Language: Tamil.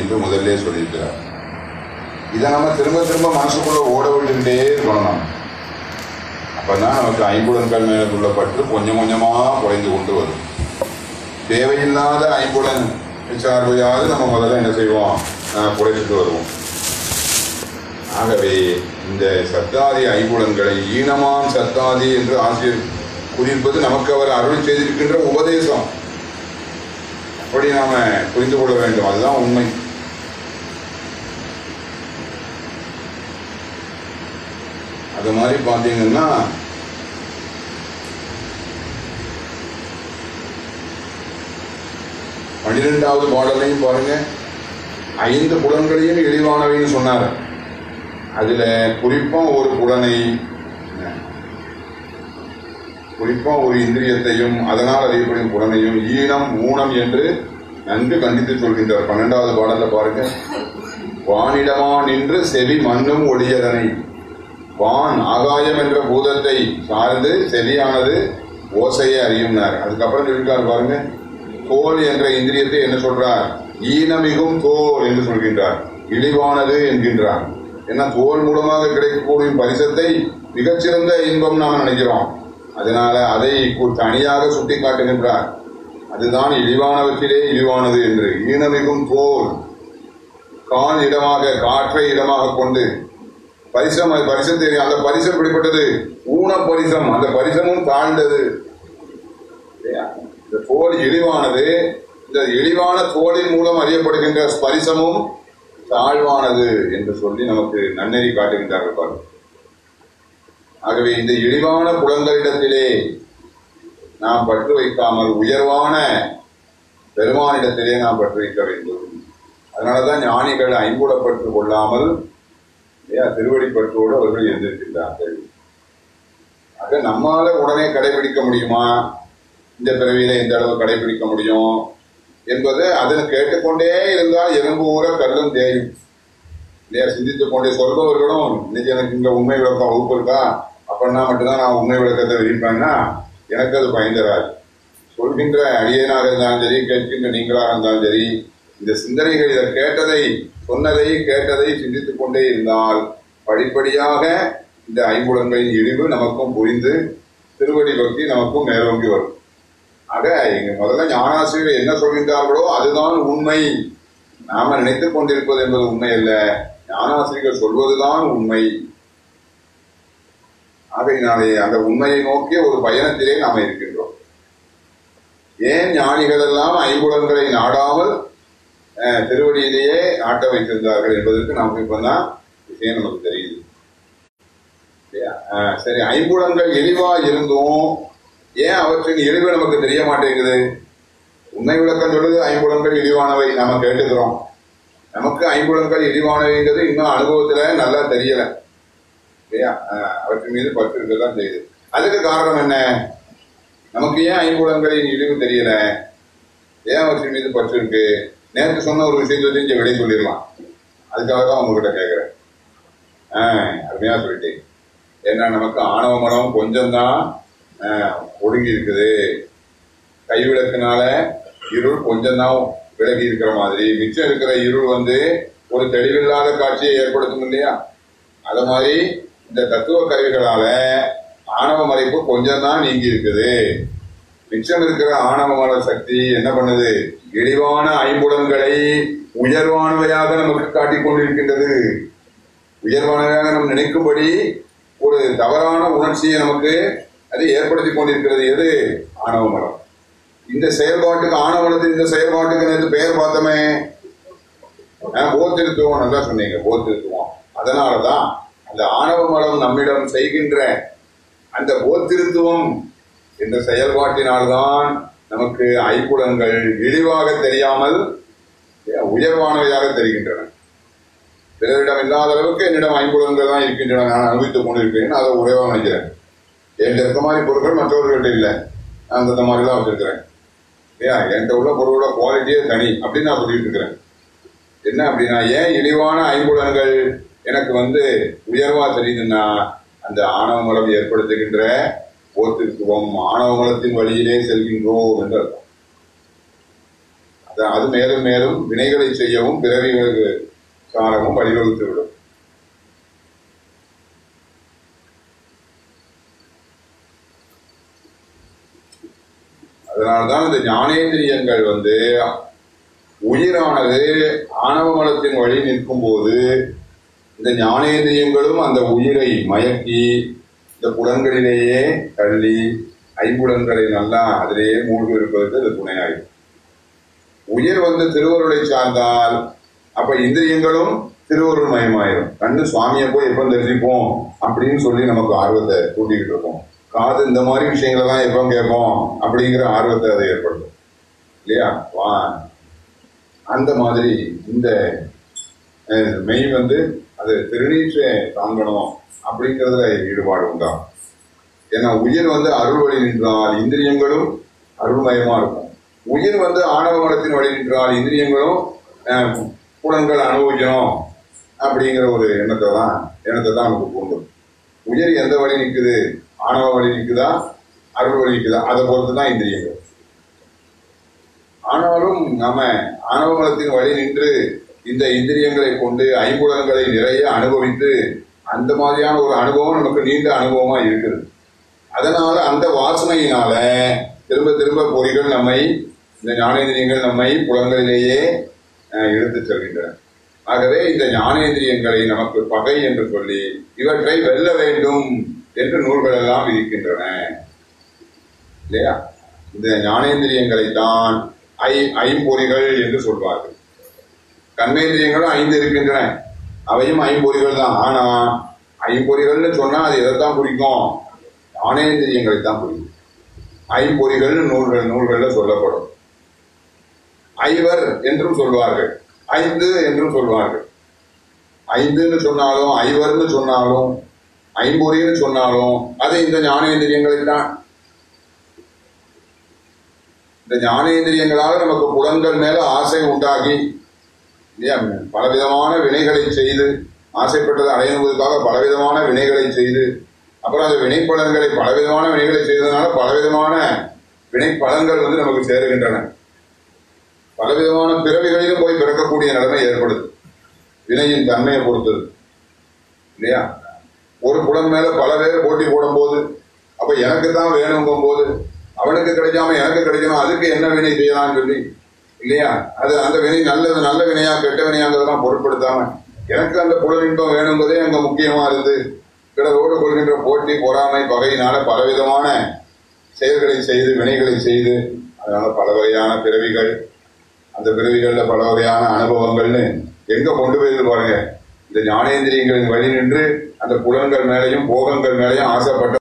என்று முதல்ல சொல்லியிருக்கிறார். இதை நம்ம திரும்ப திரும்ப மனசுக்குள்ள ஓட விட்டுட்டே இருக்கணும் அப்பதான் நமக்கு ஐம்புலன்கள் மேல பற்று கொஞ்சம் கொஞ்சமா குறைந்து கொண்டு வரும். தேவையில்லாத ஐம்புலன் சார்பையாவது நம்ம முதல்ல என்ன செய்வோம்? குறைச்சிட்டு வருவோம். ஆகவே இந்த சத்தாதி ஐம்புலன்களை ஈனமாம் சத்தாதி என்று ஆசிரியர் கூறியிருப்பது நமக்கு அவர் அருள் செய்திருக்கின்ற உபதேசம். அப்படி நாம புரிந்து கொள்ள வேண்டும். அதுதான் உண்மை. அது மாதிரி பார்த்தீங்கன்னா பன்னிரெண்டாவது பாடலையும் பாருங்க. ஐந்து புலன்களையும் இழிவானவைன்னு சொன்னார். அதுல குறிப்பா ஒரு புலனை குறிப்பா ஒரு இந்திரியத்தையும் அதனால் அறியப்படும் புலனையும் ஈனம் ஊனம் என்று நன்கு கண்டித்து சொல்கின்றார். பன்னெண்டாவது பாடலில் பாருங்க. வானிடமா நின்று செவி மண்ணும் ஒளியதனை. வான் ஆகாயம் என்ற பூதத்தை சார்ந்து செவியானது ஓசையை அறியும்னார். அதுக்கப்புறம் சொல்லிட்டார் பாருங்க. தோல் என்ற இந்திரியத்தை என்ன சொல்றார்? ஈனமிகும் தோல் என்று சொல்கின்றார். இழிவானது என்கின்றார். ஏன்னா தோல் மூலமாக கிடைக்கக்கூடிய பரிசத்தை மிகச்சிறந்த இன்பம் நாம் நினைக்கிறோம். அதனால அதை கு- தனியாக சுட்டி காட்டுகின்றார் அதுதான் இழிவானவற்றிலே இழிவானது என்று. ஈனமிகும் தோல். கால் இடமாக காற்றை இடமாக கொண்டு பரிசம் அது பரிசம் தெரியும். அந்த பரிசம் எப்படிப்பட்டது? ஊன பரிசம். அந்த பரிசமும் தாழ்ந்தது. இந்த தோல் இழிவானது இந்த இழிவான தோலின் மூலம் அறியப்படுகின்ற ஸ்பரிசமும் தாழ்வானது என்று சொல்லி நமக்கு நன்னெறி காட்டுகின்றார்கள் பாருங்கள். ஆகவே இந்த இழிவான புலங்களிடத்திலே நாம் பற்று வைக்காமல் உயர்வான பெருமானிடத்திலே நாம் பற்று வைக்க வேண்டும். அதனாலதான் ஞானிகள் ஐம்புலப்பற்று கொள்ளாமல் இல்லையா? திருவடிப்பற்றோடு அவர்கள் எழுந்திருக்கின்றார்கள் ஆக நம்மால உடனே கடைபிடிக்க முடியுமா? இந்த பிறவியில எந்த அளவு கடைபிடிக்க முடியும்? என்பது அதனை கேட்டுக்கொண்டே இருந்தால் எலும்பு ஊற கல்லும் தேயும். இல்லையா? சிந்தித்துக் கொண்டே சொல்பவர்களும் இன்னைக்கு எனக்கு இங்க உண்மை விளக்கம் வகுப்பு இருக்கா? அப்படின்னா மட்டும்தான் நான் உண்மை விளக்கத்தை விரிப்பேன்னா எனக்கு அது பயந்தராது. சொல்கின்ற அடியனாக இருந்தாலும் சரி கேட்கின்ற நீங்களாக இருந்தாலும் சரி இந்த சிந்தனைகள் இதை கேட்டதை சொன்னதை கேட்டதை சிந்தித்துக் கொண்டே இருந்தால் படிப்படியாக இந்த ஐம்புலன்களின் இழிவு நமக்கும் புரிந்து திருவடி பக்தி நமக்கும் மேலோங்கி வரும். ஆக இங்க முதல்ல ஞானாசிரியர் என்ன சொல்கின்றார்களோ அதுதான் உண்மை. நாம நினைத்துக் கொண்டிருப்பது என்பது உண்மை அல்ல. ஞானாசிரியர் சொல்வதுதான் உண்மை. ஆகையினாலே அந்த உண்மையை நோக்கிய ஒரு பயணத்திலே நாம இருக்கின்றோம். ஏன் ஞானிகள் எல்லாம் ஐம்புலன்களை நாடாமல் திருவடியிலேயே ஆட்ட வைத்திருந்தார்கள் என்பதற்கு நமக்கு இப்பதான் விஷயம் நமக்கு தெரியுது. சரி ஐம்புலங்கள் எளிவா இருந்தும் ஏன் அவற்றின் எளிவு நமக்கு தெரிய மாட்டேங்குது? உண்மை விளக்கம் சொல்லுது ஐம்புலங்கள் இழிவானவை நாம கேட்டுக்கிறோம். நமக்கு ஐம்புலங்கள் இழிவானவைங்கிறது இன்னும் அனுபவத்துல நல்லா தெரியல. இல்லையா? அவற்றின் மீது பற்று இருக்கதான் செய்யுது. அதுக்கு காரணம் என்ன? நமக்கு ஏன் ஐம்புலங்களின் இழிவு தெரியல? ஏன் அவற்றின் மீது பற்று இருக்கு நேற்று சொன்ன ஒரு விஷயத்தை வச்சு விடை சொல்லிடலாம். அதுக்காக தான் உங்ககிட்ட கேட்குறேன் ஆ அருமையாக சொல்லிட்டீங்க. ஏன்னா நமக்கு ஆணவ மனம் கொஞ்சம் தான் ஒடுங்கி இருக்குது. கைவிளக்குனால இருள் கொஞ்சம் தான் விலகி இருக்கிற மாதிரி. மிச்சம் இருக்கிற இருள் வந்து ஒரு தெளிவில்லாத காட்சியை ஏற்படுத்தும் இல்லையா? அது மாதிரி இந்த தத்துவ கருவிகளால ஆணவ மறைப்பு கொஞ்சம் தான் நீங்கி இருக்குது. மிச்சம் இருக்கிற ஆணவமான சக்தி என்ன பண்ணுது? இழிவான ஐம்புலன்களை உயர்வானவையாக நமக்கு காட்டிக் கொண்டிருக்கின்றது. உயர்வானவையாக நாம் நினைக்கும்படி ஒரு தவறான உணர்ச்சியை நமக்கு அது ஏற்படுத்தி கொண்டிருக்கிறது. எது? ஆணவ மரம் இந்த செயல்பாட்டுக்கு ஆணவனத்தின் இந்த செயல்பாட்டுக்கு நேற்று பெயர் பார்த்தோமே. போத்திருத்துவம் நல்லா சொன்னீங்க போத்திருத்துவம் அதனாலதான் அந்த ஆணவ மலம் நம்மிடம் செய்கின்ற அந்த போத்திருத்துவம் இந்த செயல்பாட்டினால்தான் நமக்கு ஐம்புலன்கள் இழிவாக தெரியாமல் உயர்வானவையாக தெரிகின்றன. பிறரிடம் இல்லாத அளவுக்கு என்னிடம் ஐம்புலங்கள் தான் இருக்கின்றன நான் அனுபவித்துக் கொண்டிருக்கிறேன் அதை உடையவா நினைக்கிறேன் என்கிட்ட இருக்க மாதிரி பொருட்கள் மற்றவர்கள்ட்ட இல்லை. நான் அந்த மாதிரி தான் வச்சிருக்கிறேன். இல்லையா என்கிட்ட உள்ள பொருளோட குவாலிட்டியே தனி அப்படின்னு நான் சொல்லிட்டு இருக்கிறேன். என்ன அப்படின்னா ஏன் இழிவான ஐம்புலன்கள் எனக்கு வந்து உயர்வா தெரியுதுன்னா அந்த ஆணவ மலம் ஏற்படுத்துகின்ற போத்திருக்கிறோம் ஆணவ மலத்தின் வழியிலே செல்கின்றோம் என்று அர்த்தம். அது- அது மேலும் மேலும் வினைகளை செய்யவும் பிறவிகளுக்கு காரணமும் வழிவகுத்து விடும் அதனால்தான் இந்த ஞானேந்திரியங்கள் வந்து உயிரானது ஆணவ மலத்தின் வழி நிற்கும் போது இந்த ஞானேந்திரியங்களும் அந்த உயிரை மயக்கி இந்த புலன்களிலேயே தள்ளி ஐம்புலன்களை நல்லா அதிலேயே மூழ்கி இருப்பதற்கு அது துணையாகும் உயிர் வந்து திருவருளை சார்ந்தால் அப்ப இந்திரியங்களும் திருவருள் மயமாயிரும். கண்ணு சுவாமியை போய் எப்போ தெரிஞ்சுப்போம் அப்படின்னு சொல்லி நமக்கு ஆர்வத்தை கூட்டிகிட்டு இருக்கோம். காது இந்த மாதிரி விஷயங்களை தான் எப்போ கேட்போம் அப்படிங்கிற ஆர்வத்தை அதை ஏற்படுத்தும். இல்லையா? வா அந்த மாதிரி இந்த மெய் வந்து அது திருநீற்றை தாங்கணும் அப்படிங்கிறதுல ஈடுபாடு உண்டா? ஏன்னா உயிர் வந்து அருள் வழி நின்றால் இந்திரியங்களும் அருள்மயமா இருக்கும். உயிர் வந்து ஆணவ மனத்தின் வழி நின்றால் இந்திரியங்களும் அஹ், புலன்கள் அனுபவிக்கணும் அப்படிங்கிற ஒரு எண்ணத்தை தான் எண்ணத்தை தான் நமக்கு தூண்டும் உயிர் எந்த வழி நிற்குது ஆணவ வழி நிற்குதா அருள் வழி நிற்குதா அதை பொறுத்து தான் இந்திரியங்கள். ஆனாலும் நம்ம ஆணவ மலத்தின் வழி நின்று இந்த இந்திரியங்களை கொண்டு ஐம்புலன்களை நிறைய அனுபவித்து அந்த மாதிரியான ஒரு அனுபவம் நமக்கு நீண்ட அனுபவமா இருக்குது அதனால அந்த வாசனையினால திரும்ப திரும்ப பொறிகள் நம்மை இந்த ஞானேந்திரியங்கள் நம்மை புலன்களிலேயே அஹ், செல்கின்றன. ஆகவே இந்த ஞானேந்திரியங்களை நமக்கு பகை என்று சொல்லி இவற்றை வெல்ல வேண்டும் என்று நூல்கள் எல்லாம் இருக்கின்றன. இல்லையா? இந்த ஞானேந்திரியங்களை தான் ஐ ஐம்பொறிகள் என்று சொல்வார்கள். கர்மேந்திரியங்களும் ஐந்து இருக்கின்றன. அவையும் ஐம்பொறிகள் தான். ஆனா ஐம்பொறிகள்னு சொன்னா அது எதைத்தான் குறிக்கும்? ஞானேந்திரியங்களை தான் குறிக்கும். ஐம்பொறிகள் நூல்கள் நூல்கள்ல சொல்லப்படும். ஐவர் என்றும் சொல்வார்கள். ஐந்து என்றும் சொல்வார்கள். ஐந்துன்னு சொன்னாலும் ஐவர்னு சொன்னாலும் ஐம்பொறின்னு சொன்னாலும் அது இந்த ஞானேந்திரியங்களை தான் இந்த ஞானேந்திரியங்களால் நமக்கு புலன்கள் மேல ஆசை உண்டாகி இல்லையா? பலவிதமான வினைகளை செய்து ஆசைப்பட்டதை அடையணுவதற்காக பலவிதமான வினைகளை செய்து அப்புறம் அந்த வினைப்பலன்களை பலவிதமான வினைகளை செய்ததுனால பலவிதமான வினைப்பலன்கள் வந்து நமக்கு சேருகின்றன. பலவிதமான பிறவிகளிலும் போய் பிறக்கக்கூடிய நிலைமை ஏற்படுது. வினையின் தன்மையை பொறுத்தது. இல்லையா? ஒரு புலன் மேல பல பேர் போட்டி போடும் போது அப்ப எனக்கு தான் வேணுங்கும் போது அவனுக்கு கிடைக்காம எனக்கு கிடைக்கணும் அதுக்கு என்ன வினை செய்யலாம்னு சொல்லி இல்லையா? அது அந்த வினை நல்லது நல்ல வினையா கெட்ட வினையாங்கிறதெல்லாம் பொருட்படுத்தாம எனக்கு அந்த புலன் இன்பம் வேணுங்கிறதே அங்க முக்கியமா இருந்து பிறரோடு கொள்கின்ற போட்டி பொறாமை பகையினால பலவிதமான செயல்களை செய்து வினைகளை செய்து அதனால பல வகையான பிறவிகள் அந்த பிறவிகள்ல பல வகையான அனுபவங்கள்னு எங்க கொண்டு போயிருந்து பாருங்க. இந்த ஞானேந்திரியங்களின் வழி நின்று அந்த புலன்கள் மேலையும் போகங்கள் மேலையும் ஆசைப்பட்ட